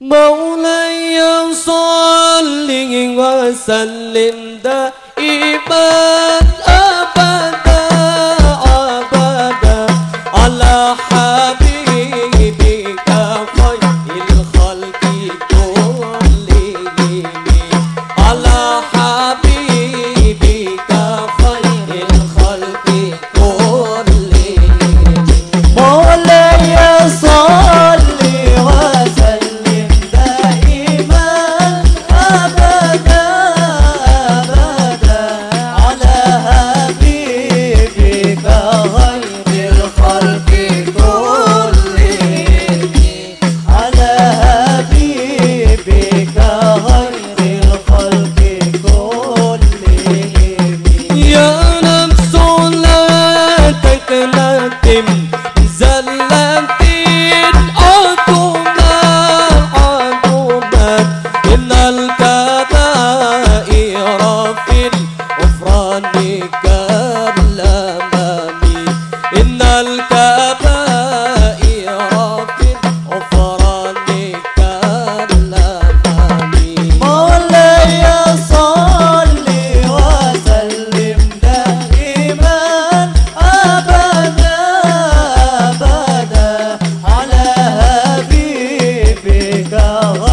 مولاي صل وسلم دائما Kau